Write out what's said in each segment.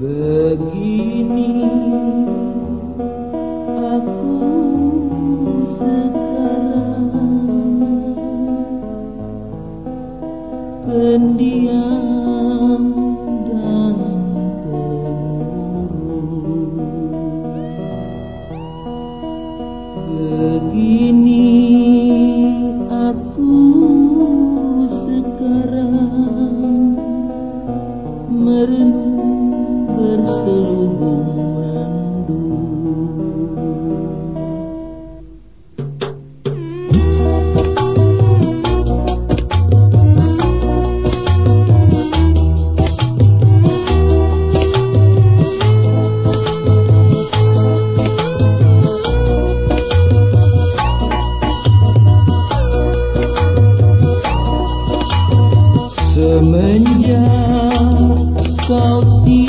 Begini aku sekarang pendiam Semenjak kau tiada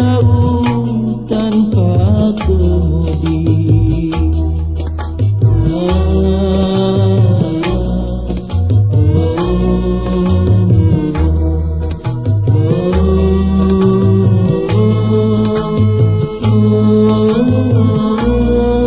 ನಾವು